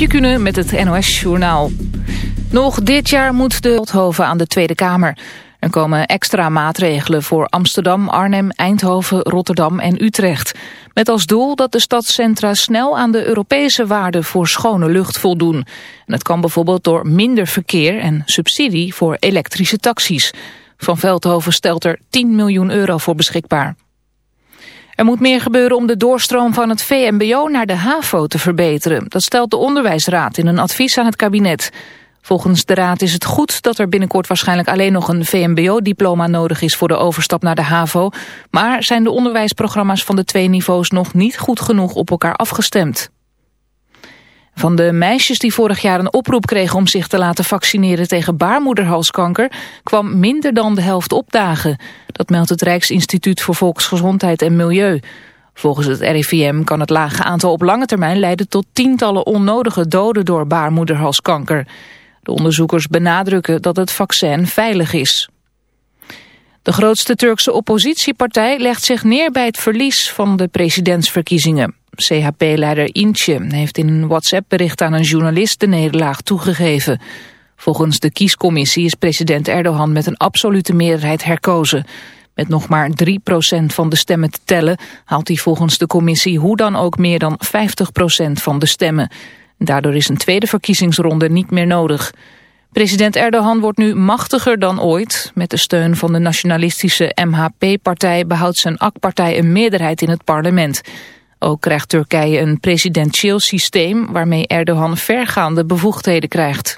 Eefje met het NOS-journaal. Nog dit jaar moet de Veldhoven aan de Tweede Kamer. Er komen extra maatregelen voor Amsterdam, Arnhem, Eindhoven, Rotterdam en Utrecht. Met als doel dat de stadscentra snel aan de Europese waarden voor schone lucht voldoen. En het kan bijvoorbeeld door minder verkeer en subsidie voor elektrische taxis. Van Veldhoven stelt er 10 miljoen euro voor beschikbaar. Er moet meer gebeuren om de doorstroom van het VMBO naar de HAVO te verbeteren. Dat stelt de Onderwijsraad in een advies aan het kabinet. Volgens de raad is het goed dat er binnenkort waarschijnlijk alleen nog een VMBO-diploma nodig is voor de overstap naar de HAVO. Maar zijn de onderwijsprogramma's van de twee niveaus nog niet goed genoeg op elkaar afgestemd. Van de meisjes die vorig jaar een oproep kregen om zich te laten vaccineren tegen baarmoederhalskanker kwam minder dan de helft opdagen. Dat meldt het Rijksinstituut voor Volksgezondheid en Milieu. Volgens het RIVM kan het lage aantal op lange termijn leiden tot tientallen onnodige doden door baarmoederhalskanker. De onderzoekers benadrukken dat het vaccin veilig is. De grootste Turkse oppositiepartij legt zich neer bij het verlies van de presidentsverkiezingen. CHP-leider Intje heeft in een WhatsApp-bericht aan een journalist de nederlaag toegegeven. Volgens de kiescommissie is president Erdogan met een absolute meerderheid herkozen. Met nog maar 3% van de stemmen te tellen haalt hij volgens de commissie hoe dan ook meer dan 50% van de stemmen. Daardoor is een tweede verkiezingsronde niet meer nodig. President Erdogan wordt nu machtiger dan ooit. Met de steun van de nationalistische MHP-partij behoudt zijn AK-partij een meerderheid in het parlement. Ook krijgt Turkije een presidentieel systeem waarmee Erdogan vergaande bevoegdheden krijgt.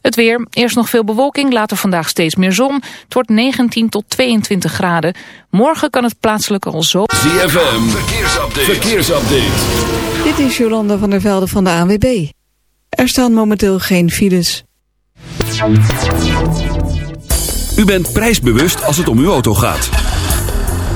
Het weer, eerst nog veel bewolking, later vandaag steeds meer zon. Het wordt 19 tot 22 graden. Morgen kan het plaatselijk al zo... ZFM, verkeersupdate. verkeersupdate. Dit is Jolanda van der Velde van de ANWB. Er staan momenteel geen files. U bent prijsbewust als het om uw auto gaat.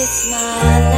It's my last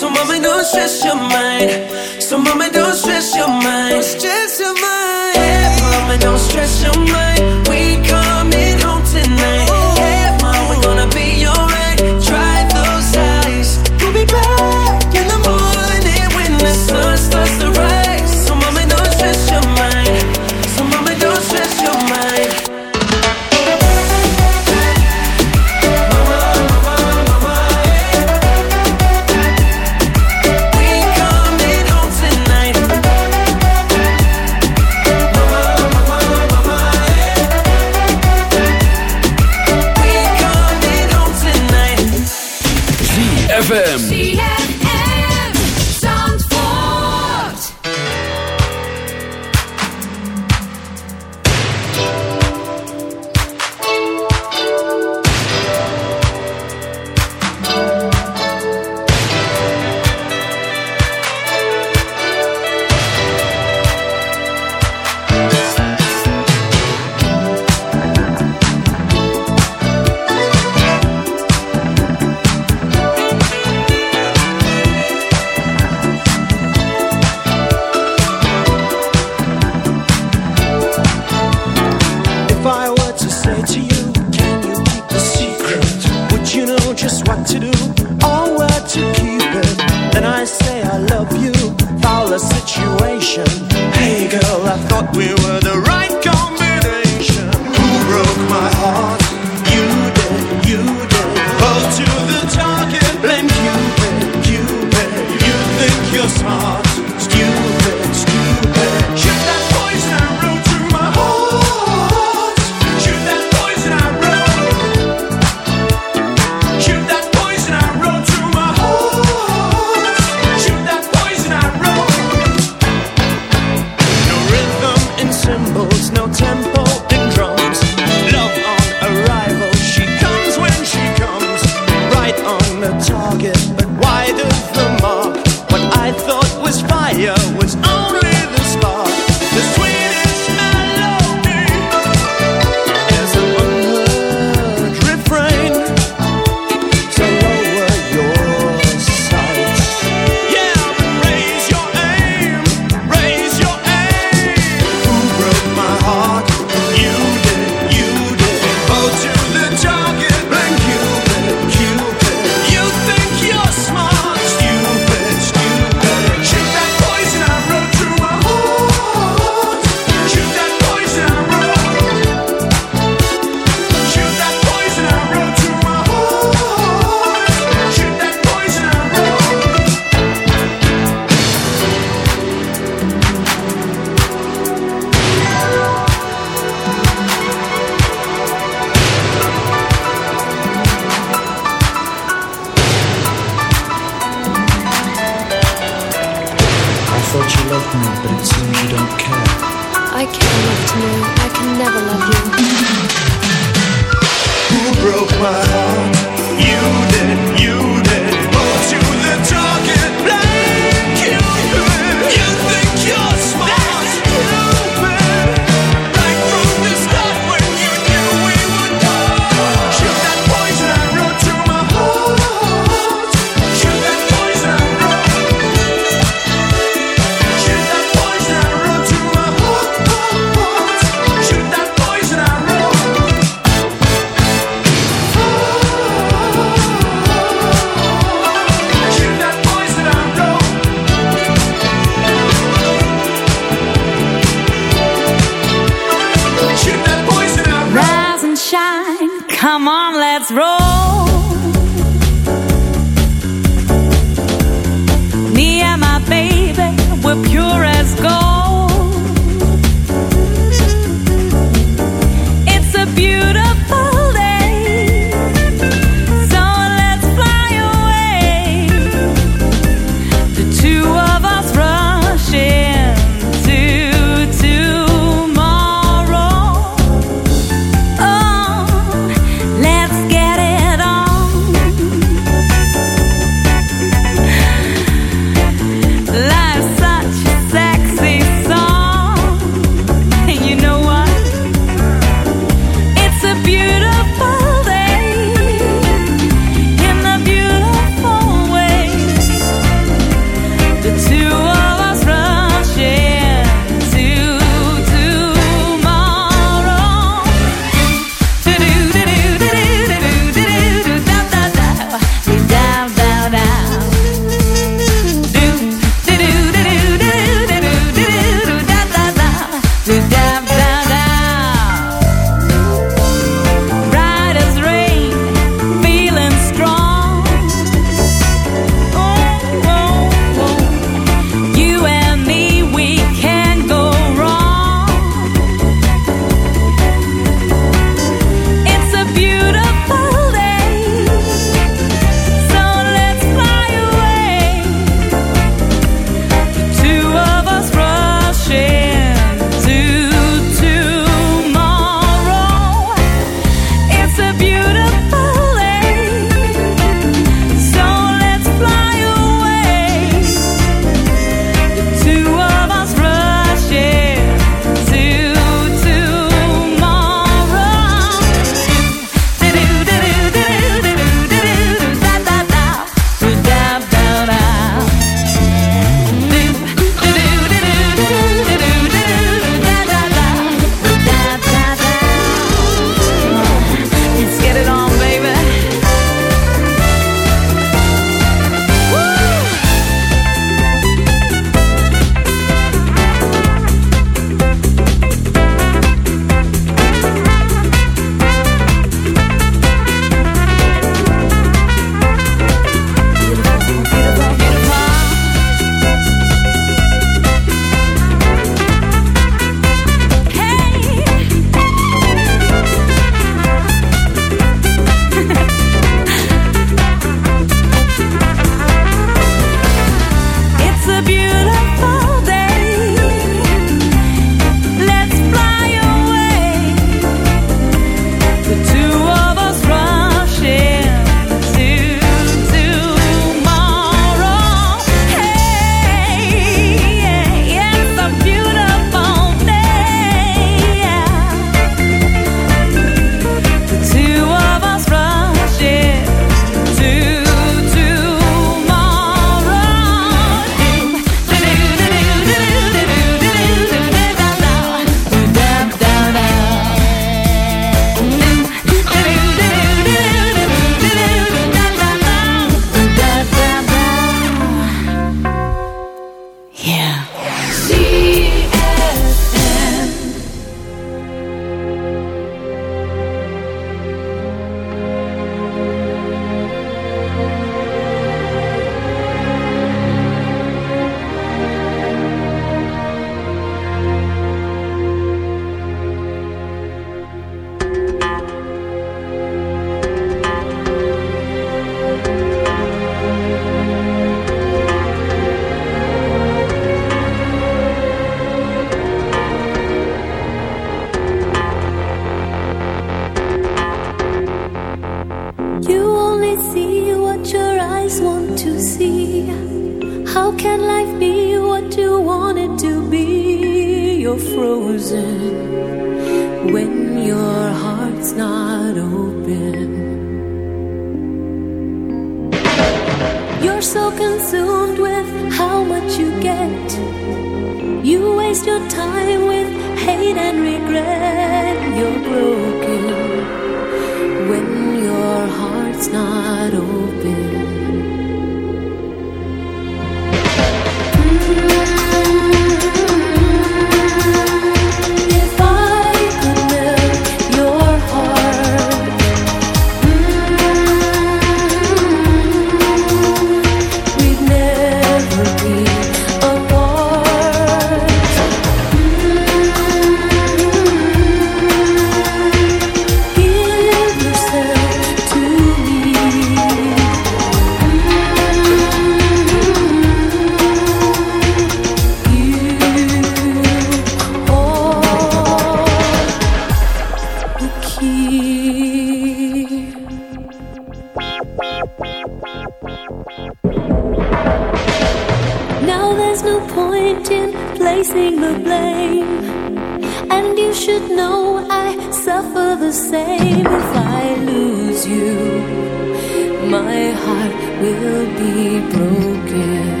broken.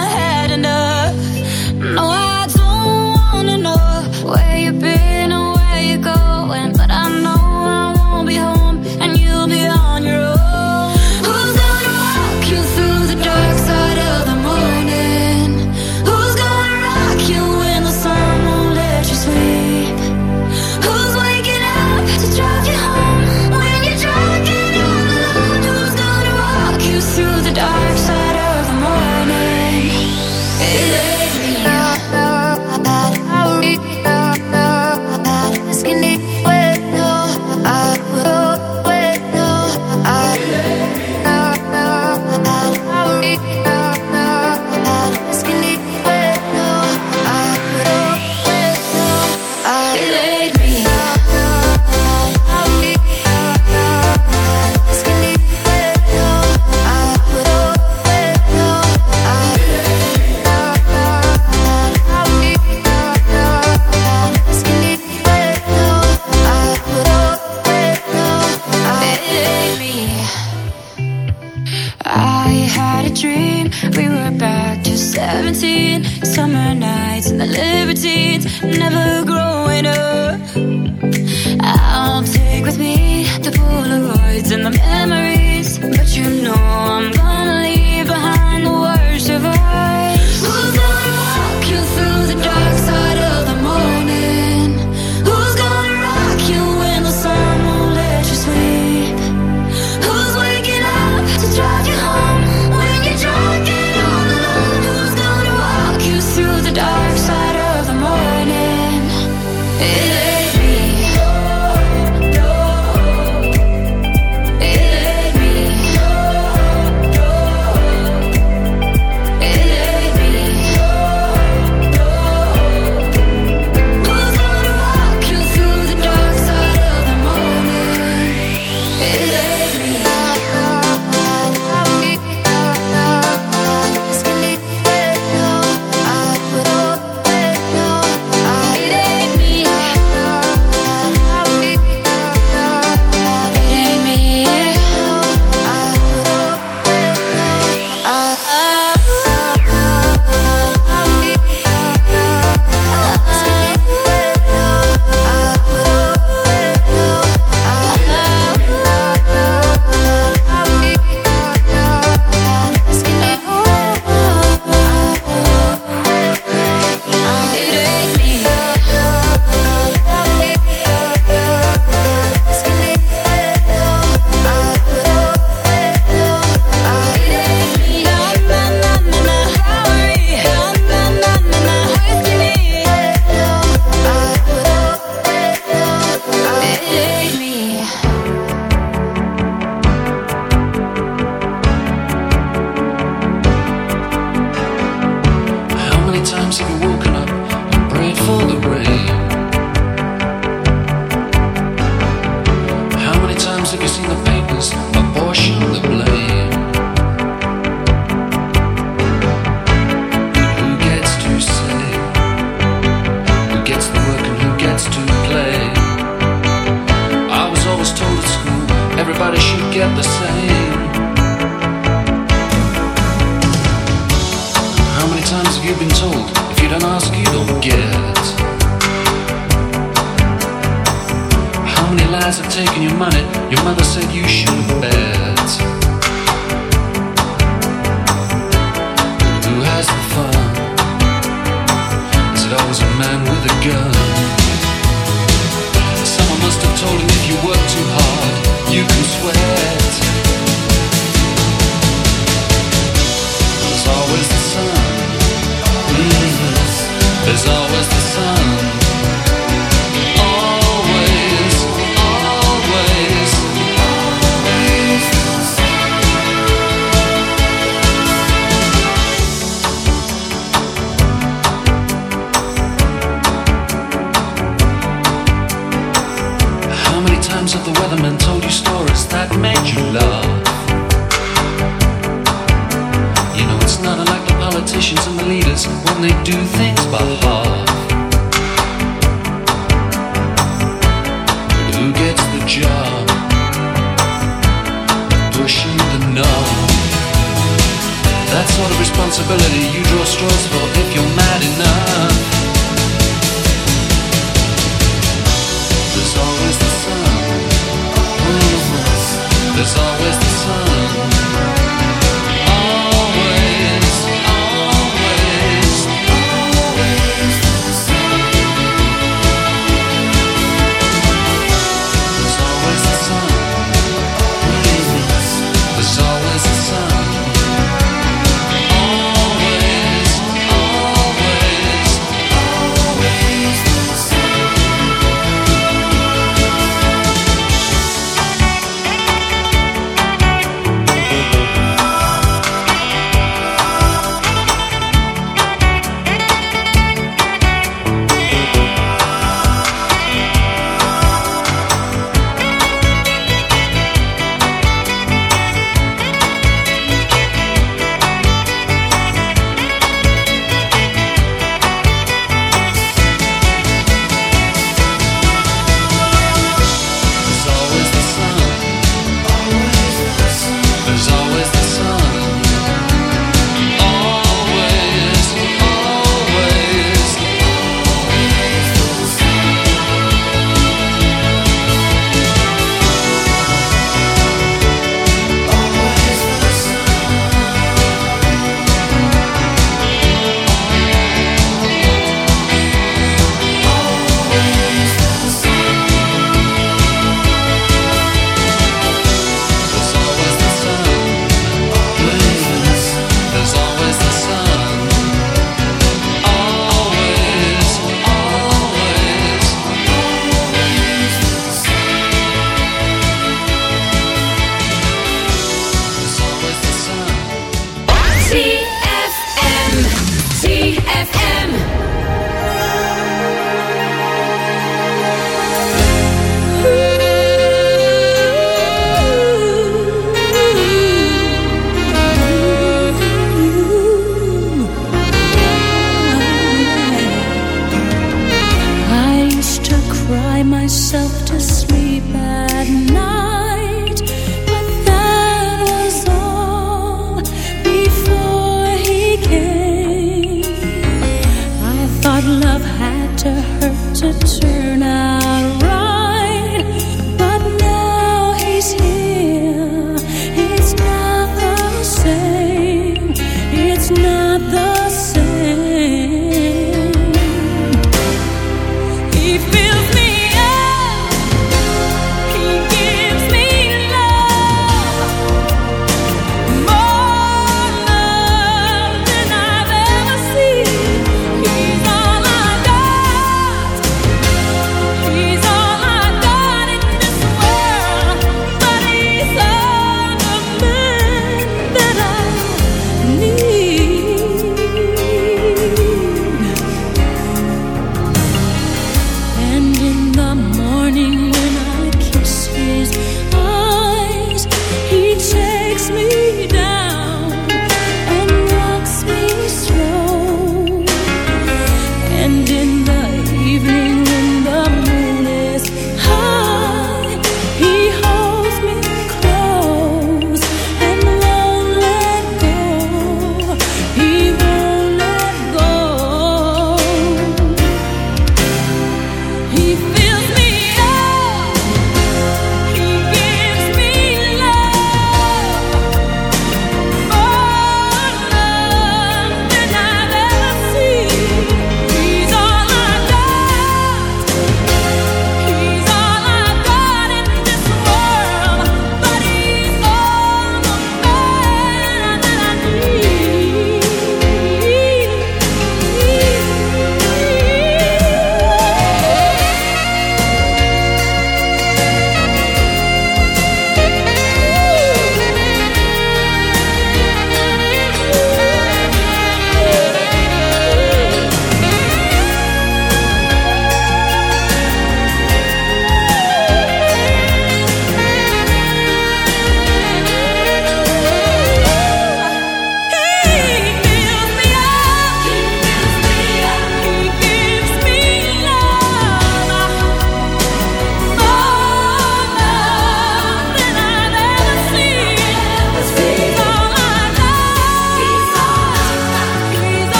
Polaroids and the memories, ZFM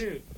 dude.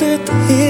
did he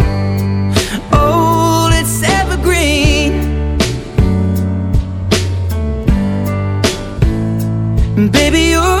Baby, your